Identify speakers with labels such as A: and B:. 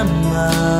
A: 漫